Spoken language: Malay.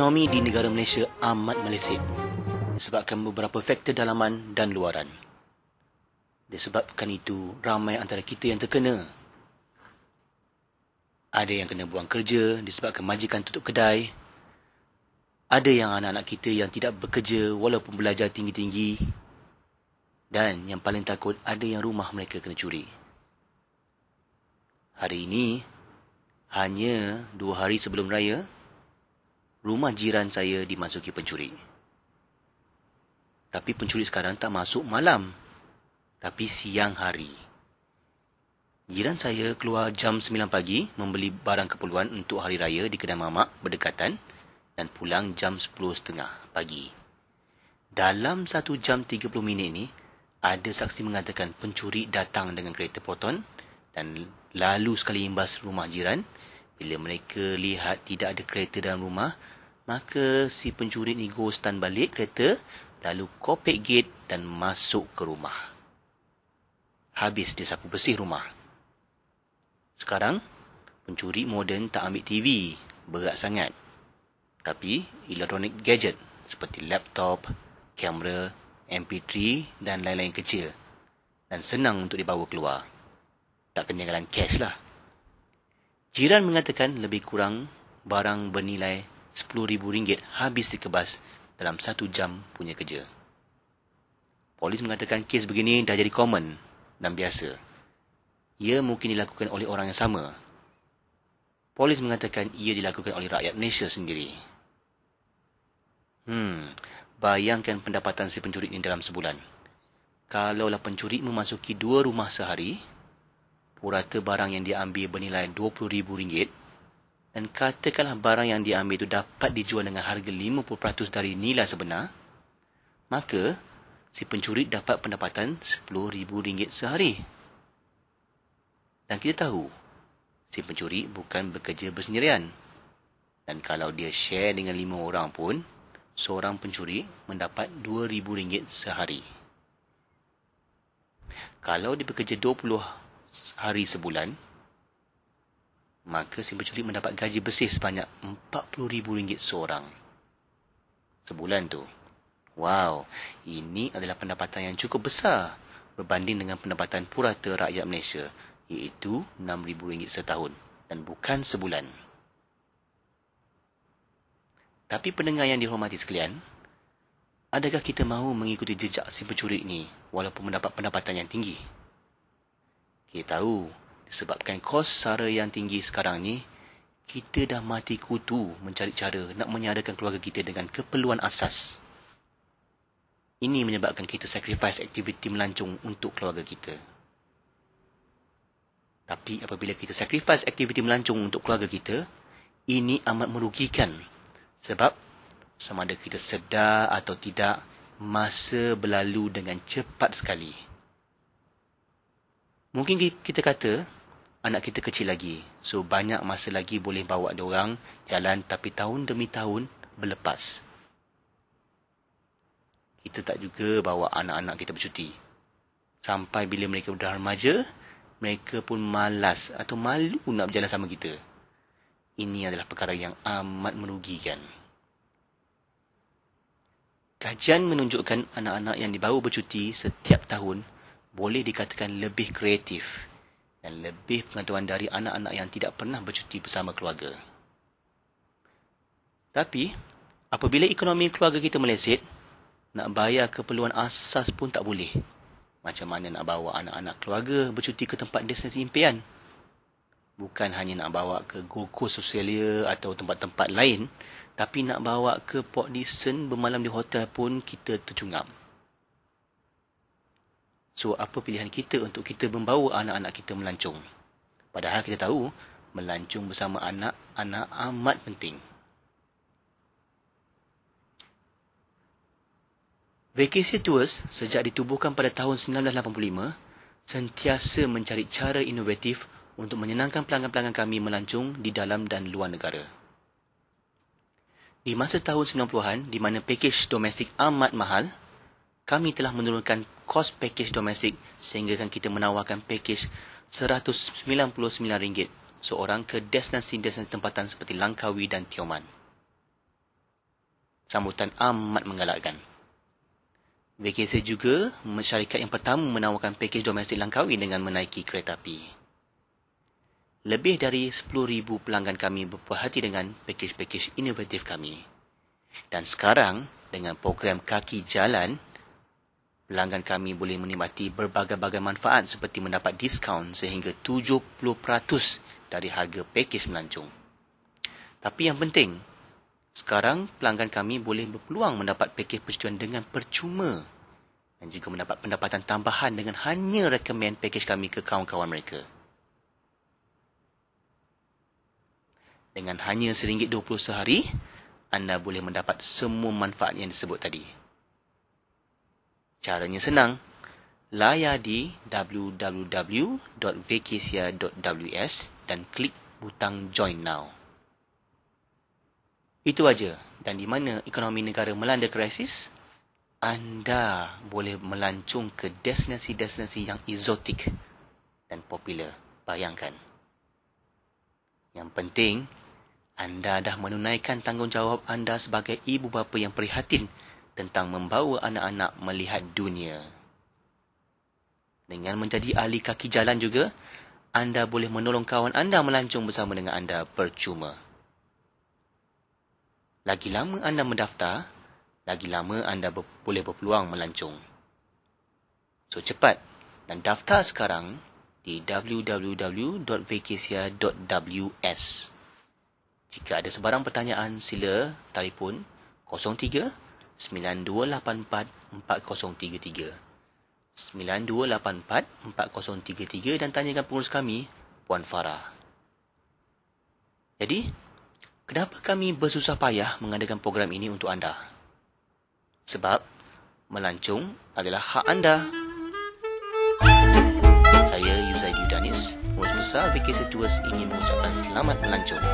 Ekonomi di negara Malaysia amat meleset disebabkan beberapa faktor dalaman dan luaran. Disebabkan itu, ramai antara kita yang terkena. Ada yang kena buang kerja disebabkan majikan tutup kedai. Ada yang anak-anak kita yang tidak bekerja walaupun belajar tinggi-tinggi. Dan yang paling takut, ada yang rumah mereka kena curi. Hari ini, hanya dua hari sebelum raya, rumah jiran saya dimasuki pencuri. Tapi pencuri sekarang tak masuk malam, tapi siang hari. Jiran saya keluar jam 9 pagi membeli barang keperluan untuk hari raya di kedai mamak berdekatan dan pulang jam 10.30 pagi. Dalam satu jam 30 minit ini, ada saksi mengatakan pencuri datang dengan kereta proton dan lalu sekali imbas rumah jiran bila mereka lihat tidak ada kereta dalam rumah, maka si pencuri ni ghostan balik kereta, lalu kopek gate dan masuk ke rumah. Habis dia sapu bersih rumah. Sekarang, pencuri moden tak ambil TV, berat sangat. Tapi, elektronik gadget seperti laptop, kamera, MP3 dan lain-lain kecil. Dan senang untuk dibawa keluar. Tak ketinggalan cash lah. Jiran mengatakan lebih kurang barang bernilai RM10,000 habis dikebas dalam satu jam punya kerja. Polis mengatakan kes begini dah jadi common dan biasa. Ia mungkin dilakukan oleh orang yang sama. Polis mengatakan ia dilakukan oleh rakyat Malaysia sendiri. Hmm, bayangkan pendapatan si pencuri ini dalam sebulan. Kalaulah pencuri memasuki dua rumah sehari, purata barang yang diambil bernilai RM20,000 dan katakanlah barang yang diambil itu dapat dijual dengan harga 50% dari nilai sebenar, maka si pencuri dapat pendapatan RM10,000 sehari. Dan kita tahu, si pencuri bukan bekerja bersendirian. Dan kalau dia share dengan lima orang pun, seorang pencuri mendapat RM2,000 sehari. Kalau dia bekerja 20 hari sebulan, maka si pencuri mendapat gaji bersih sebanyak RM40,000 seorang. Sebulan tu. Wow, ini adalah pendapatan yang cukup besar berbanding dengan pendapatan purata rakyat Malaysia, iaitu RM6,000 setahun dan bukan sebulan. Tapi pendengar yang dihormati sekalian, adakah kita mahu mengikuti jejak si pencuri ini walaupun mendapat pendapatan yang tinggi? Kita tahu, disebabkan kos sara yang tinggi sekarang ni, kita dah mati kutu mencari cara nak menyadakan keluarga kita dengan keperluan asas. Ini menyebabkan kita sacrifice aktiviti melancong untuk keluarga kita. Tapi apabila kita sacrifice aktiviti melancong untuk keluarga kita, ini amat merugikan. Sebab sama ada kita sedar atau tidak, masa berlalu dengan cepat sekali. Mungkin kita kata anak kita kecil lagi. So banyak masa lagi boleh bawa dia orang jalan tapi tahun demi tahun berlepas. Kita tak juga bawa anak-anak kita bercuti. Sampai bila mereka dah remaja, mereka pun malas atau malu nak berjalan sama kita. Ini adalah perkara yang amat merugikan. Kajian menunjukkan anak-anak yang dibawa bercuti setiap tahun boleh dikatakan lebih kreatif dan lebih pengetahuan dari anak-anak yang tidak pernah bercuti bersama keluarga. Tapi, apabila ekonomi keluarga kita meleset, nak bayar keperluan asas pun tak boleh. Macam mana nak bawa anak-anak keluarga bercuti ke tempat destinasi impian? Bukan hanya nak bawa ke Coast Australia atau tempat-tempat lain, tapi nak bawa ke Port Dickson bermalam di hotel pun kita tercungap. So, apa pilihan kita untuk kita membawa anak-anak kita melancong? Padahal kita tahu, melancong bersama anak-anak amat penting. Vacation Tours sejak ditubuhkan pada tahun 1985 sentiasa mencari cara inovatif untuk menyenangkan pelanggan-pelanggan kami melancong di dalam dan luar negara. Di masa tahun 90-an, di mana pakej domestik amat mahal, kami telah menurunkan kos pakej domestik sehingga kan kita menawarkan pakej RM199 seorang ke destinasi-destinasi tempatan seperti Langkawi dan Tioman. Sambutan amat menggalakkan. VKC juga syarikat yang pertama menawarkan pakej domestik Langkawi dengan menaiki kereta api. Lebih dari 10,000 pelanggan kami berpuas hati dengan pakej-pakej inovatif kami. Dan sekarang, dengan program kaki jalan, pelanggan kami boleh menikmati berbagai-bagai manfaat seperti mendapat diskaun sehingga 70% dari harga pakej melancong. Tapi yang penting, sekarang pelanggan kami boleh berpeluang mendapat pakej persetujuan dengan percuma dan juga mendapat pendapatan tambahan dengan hanya rekomen pakej kami ke kawan-kawan mereka. Dengan hanya RM1.20 sehari, anda boleh mendapat semua manfaat yang disebut tadi. Caranya senang. Layar di www.vacasia.ws dan klik butang Join Now. Itu aja. Dan di mana ekonomi negara melanda krisis, anda boleh melancung ke destinasi-destinasi yang exotic dan popular. Bayangkan. Yang penting, anda dah menunaikan tanggungjawab anda sebagai ibu bapa yang prihatin tentang membawa anak-anak melihat dunia. Dengan menjadi ahli kaki jalan juga, anda boleh menolong kawan anda melancung bersama dengan anda percuma. Lagi lama anda mendaftar, lagi lama anda ber- boleh berpeluang melancung. So cepat dan daftar sekarang di www.vacasia.ws. Jika ada sebarang pertanyaan, sila telefon 03 9284 4033. 9284 4033 dan tanyakan pengurus kami, Puan Farah. Jadi, Kenapa kami bersusah payah mengadakan program ini untuk anda? Sebab melancung adalah hak anda. Saya Yuzaidi Danis, pengurus besar VKC Tours ingin mengucapkan selamat melancung.